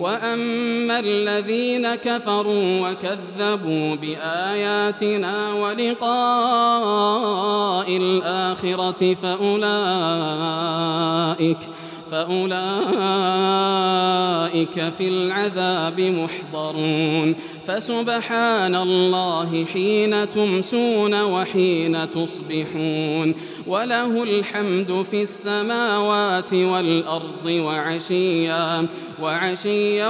وأما الذين كفروا وكذبوا بآياتنا ولقاء الآخرة فأولئك فأولئك في العذاب محضرون. فسبحان الله حين تمسون وحين تصبحون. وله الحمد في السماوات والأرض وعشيا وعشيا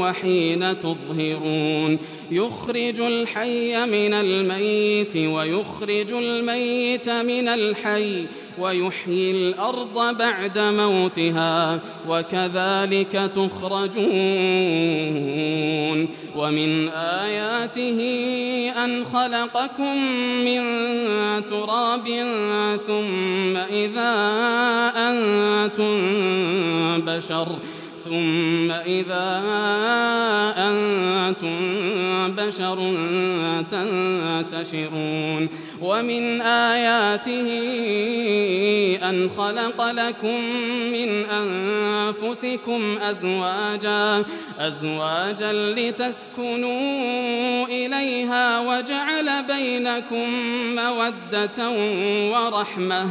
وحين تظهرون. يخرج الحي من الميت ويخرج الميت من الحي ويحيي الأرض بعد موتها وكذلك تخرجون ومن آياته أن خلقكم من تراب ثم إذا أنتم بشر ثم إذا أنتم بشر تنتشرون ومن آياته أن خلق لكم من أنفسكم أزواجا أزواجا لتسكنوا إليها وجعل بينكم مودة ورحمة.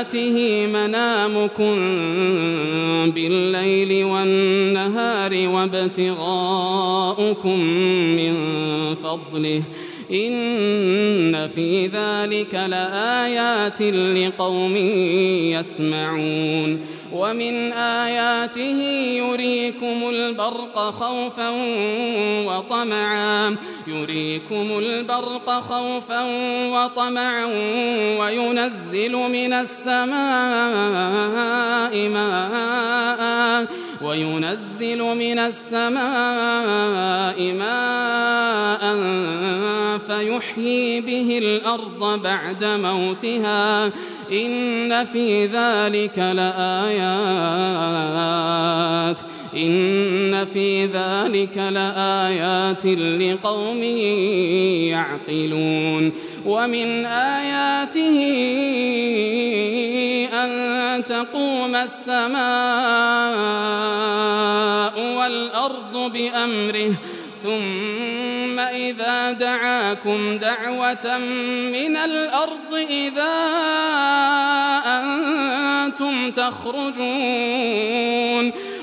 آياته منامكم بالليل والنهار وابتغاؤكم من فضله إن في ذلك لآيات لقوم يسمعون. ومن آياته يريكم البرق خوفا وطمعا يريكم البرق خوفا وطمعا وينزل من السماء ماء وينزل من السماء فيحيي به الأرض بعد موتها إن في ذلك لآيات إن في ذلك لآيات لقوم يعقلون ومن آياته أن تقوم السماء والأرض بأمره ثم إذا دعاكم دعوة من الأرض إذا أنتم تخرجون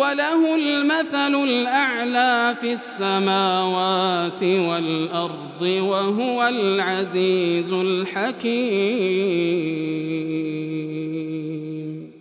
وله المثل الأعلى في السماوات والأرض وهو العزيز الحكيم.